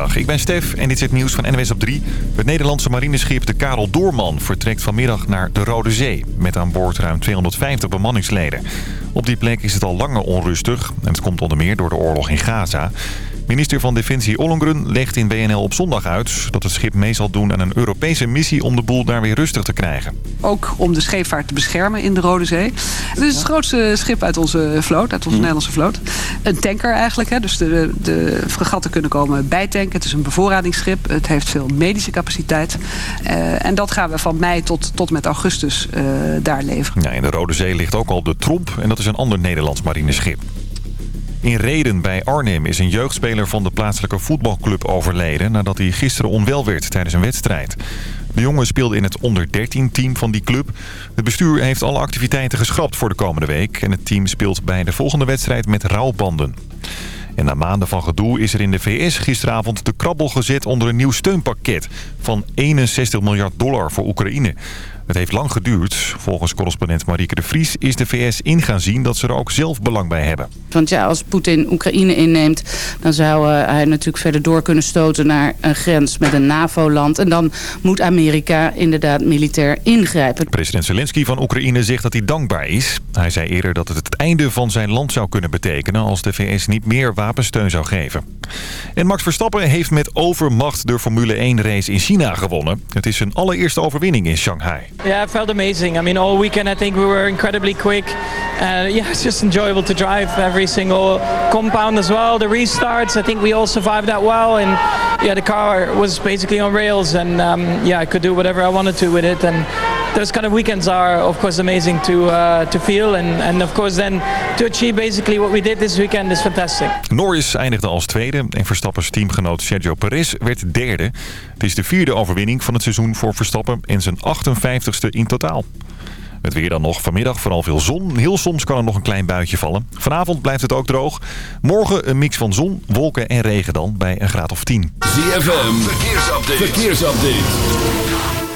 Ik ben Stef en dit is het nieuws van NWS op 3. Het Nederlandse marineschip de Karel Doorman vertrekt vanmiddag naar de Rode Zee... met aan boord ruim 250 bemanningsleden. Op die plek is het al langer onrustig en het komt onder meer door de oorlog in Gaza... Minister van Defensie Ollongren legt in WNL op zondag uit... dat het schip mee zal doen aan een Europese missie om de boel daar weer rustig te krijgen. Ook om de scheepvaart te beschermen in de Rode Zee. Het is het grootste schip uit onze vloot, uit onze Hm. Nederlandse vloot. Een tanker eigenlijk, hè, dus de, de fregatten kunnen komen bijtanken. Het is een bevoorradingsschip, het heeft veel medische capaciteit. Eh, en dat gaan we van mei tot, tot met augustus eh, daar leveren. Ja, in de Rode Zee ligt ook al de Tromp en dat is een ander Nederlands marineschip. In Reden bij Arnhem is een jeugdspeler van de plaatselijke voetbalclub overleden... nadat hij gisteren onwel werd tijdens een wedstrijd. De jongen speelde in het onder-13-team van die club. Het bestuur heeft alle activiteiten geschrapt voor de komende week... en het team speelt bij de volgende wedstrijd met rouwbanden. En na maanden van gedoe is er in de VS gisteravond de krabbel gezet onder een nieuw steunpakket van 61 miljard dollar voor Oekraïne. Het heeft lang geduurd. Volgens correspondent Marieke de Vries is de VS in gaan zien dat ze er ook zelf belang bij hebben. Want ja, als Poetin Oekraïne inneemt, dan zou eh, hij natuurlijk verder door kunnen stoten naar een grens met een NAVO-land. En dan moet Amerika inderdaad militair ingrijpen. President Zelensky van Oekraïne zegt dat hij dankbaar is. Hij zei eerder dat het het einde van zijn land zou kunnen betekenen als de VS niet meer wapensteun zou geven. En Max Verstappen heeft met overmacht de Formule 1 race in China gewonnen. Het is zijn allereerste overwinning in Shanghai. Yeah, it felt amazing. I mean, all weekend I think we were incredibly quick. Uh, yeah, it's just enjoyable to drive every single compound as well. The restarts, I think we all survived that well. And yeah, the car was basically on rails. And um, yeah, I could do whatever I wanted to with it. And those kind of weekends are, of course, amazing to uh, to feel. And, and of course, then to achieve basically what we did this weekend is fantastic. Norris eindigde als tweede en Verstappens teamgenoot Sergio Perez werd derde. Het is de vierde overwinning van het seizoen voor Verstappen en zijn 58ste in totaal. Het weer dan nog. Vanmiddag vooral veel zon. Heel soms kan er nog een klein buitje vallen. Vanavond blijft het ook droog. Morgen een mix van zon, wolken en regen dan bij een graad of 10. ZFM, verkeersupdate. verkeersupdate.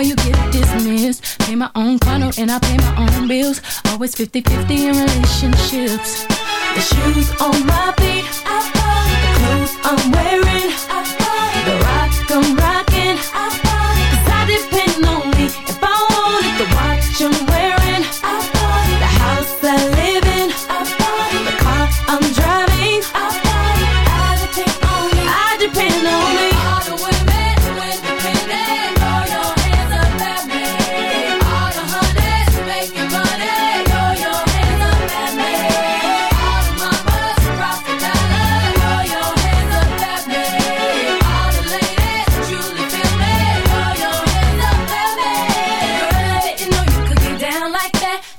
before you get dismissed. Pay my own funnel and I pay my own bills. Always 50-50 in relationships. The shoes on my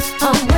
Oh. oh, oh.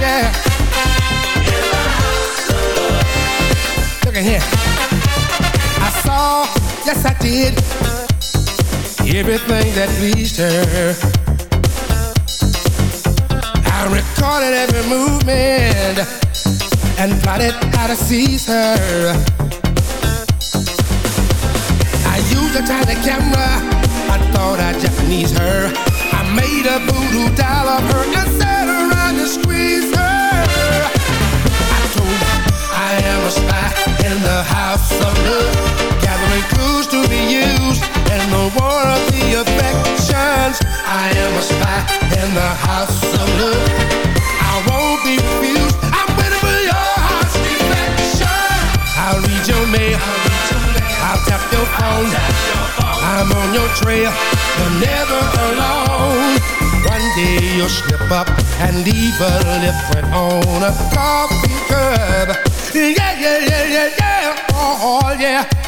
yeah. Look at here. I saw, yes I did, everything that pleased her. I recorded every movement and plotted how to seize her. I used a tiny camera. I thought I'd Japanese her. I made a voodoo doll of her and sat I'm a spy in the house of love, gathering clues to be used in the war of the affections. I am a spy in the house of love. I won't be refused. I'm waiting for your heart's defection. I'll read your mail. I'll tap your phone. I'm on your trail. You're never alone. One day you'll slip up and leave a lip print on a coffee cup. Yeah, yeah, yeah, yeah, yeah. Oh yeah.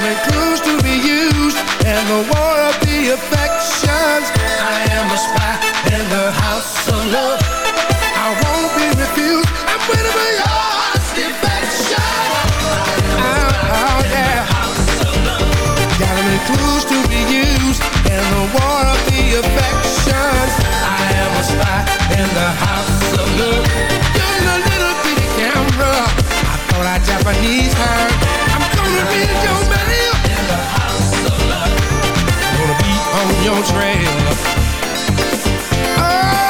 gathering clues to be used in the war of the affections. I am a spy in the house of love. I won't be refused. I'm waiting for your heart's defection. Oh, oh yeah. Gathering clues to be used in the war of the affections. I am a spy in the house of love. You're a little bitty camera. Thought I Japanese her. I'm gonna read your mail. Gonna be on your trail. Oh,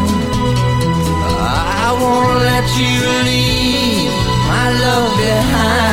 won't let you leave my love behind.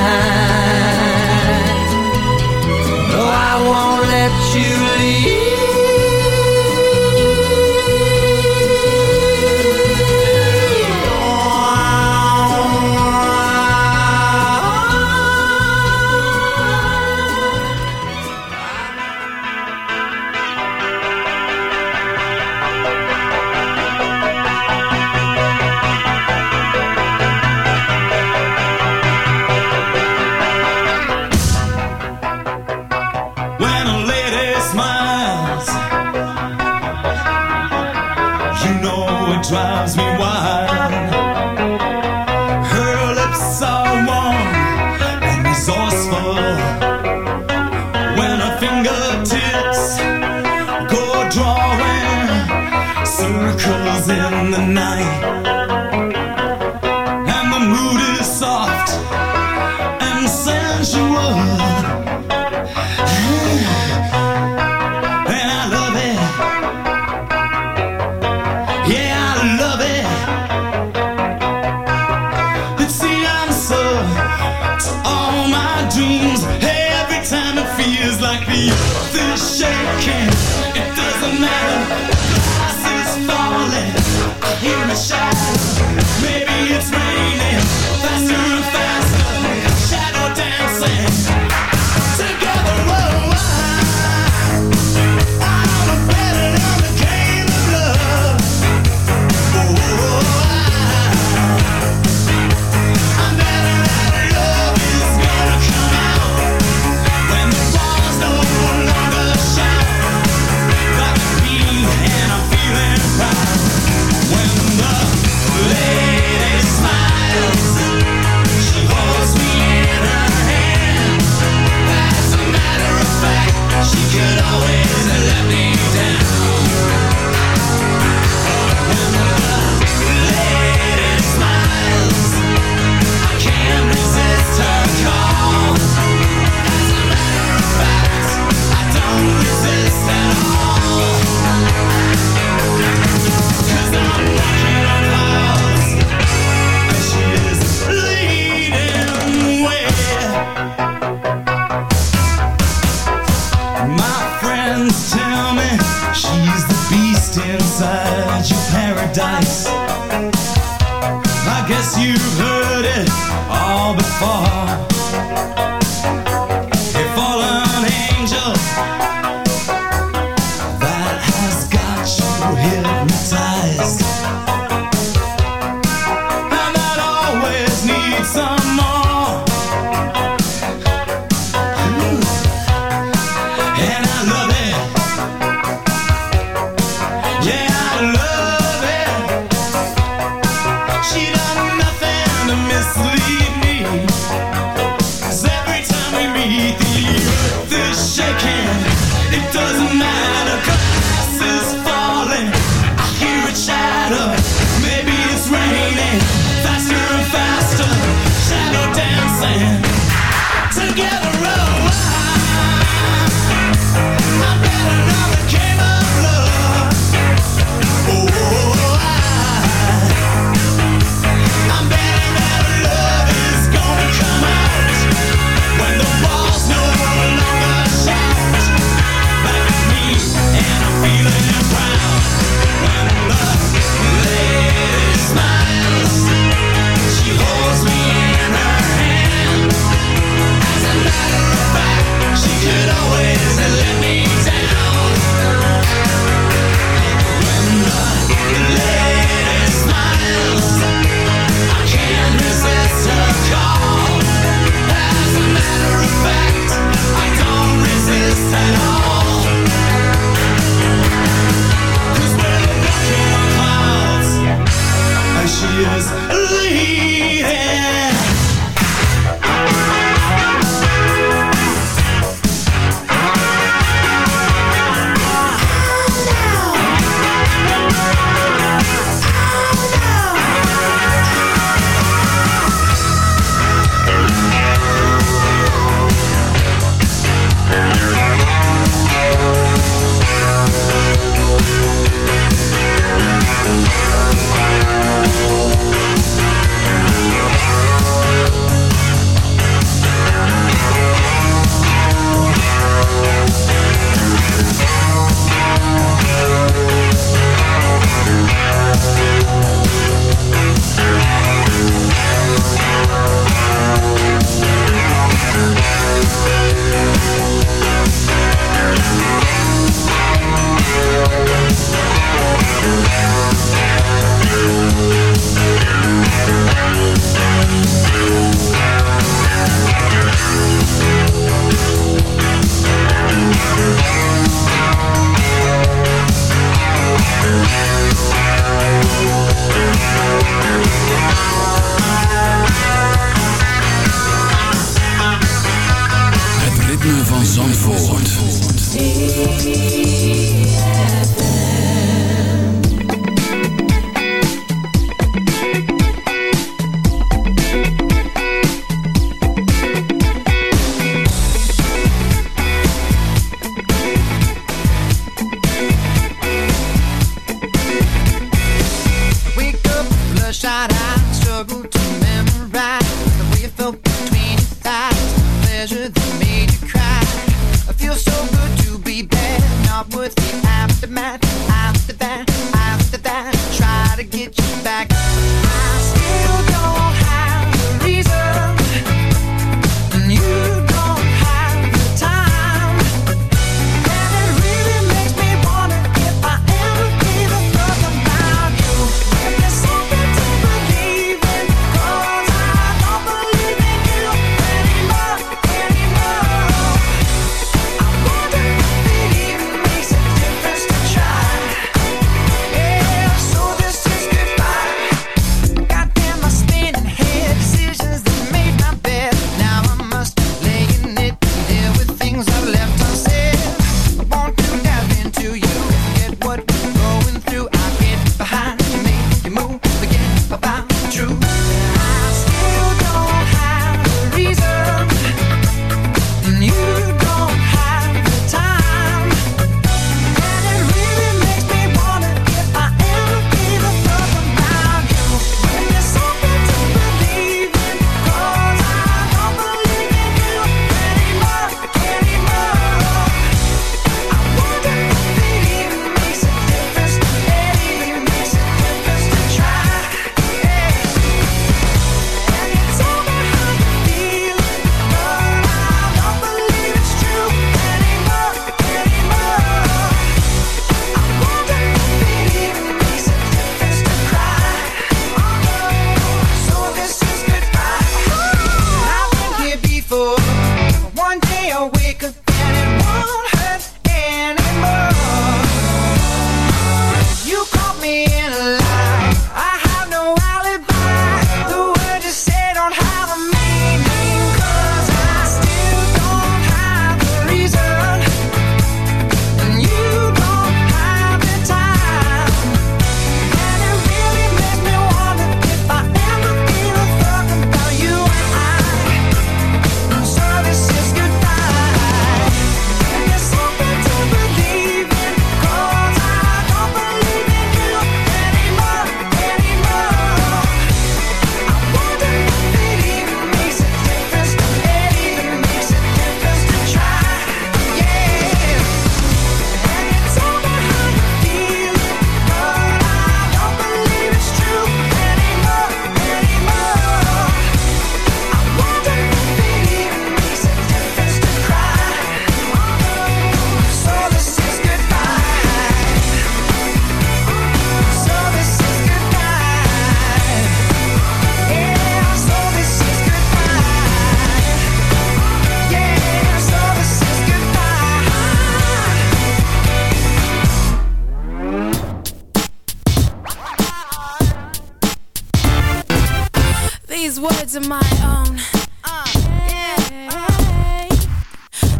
words of my own. Uh, yeah. Uh,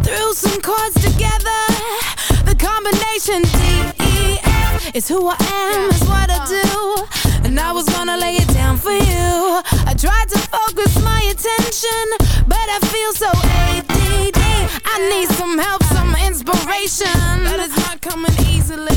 threw some chords together. The combination D E F is who I am, is what I do. And I was gonna lay it down for you. I tried to focus my attention, but I feel so ADD. I need some help, some inspiration, but it's not coming easily.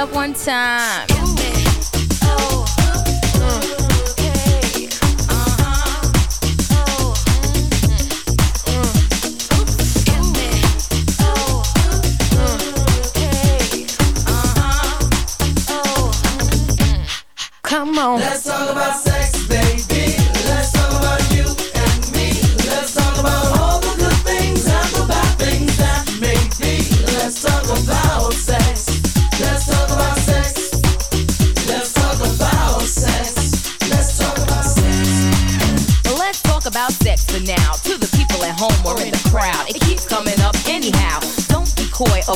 up one time.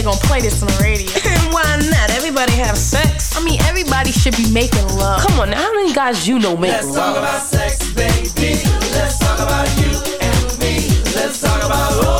I they're gonna play this on the radio. Why not? Everybody have sex. I mean, everybody should be making love. Come on, now, how many guys you know make love? Let's talk about sex, baby. Let's talk about you and me. Let's talk about all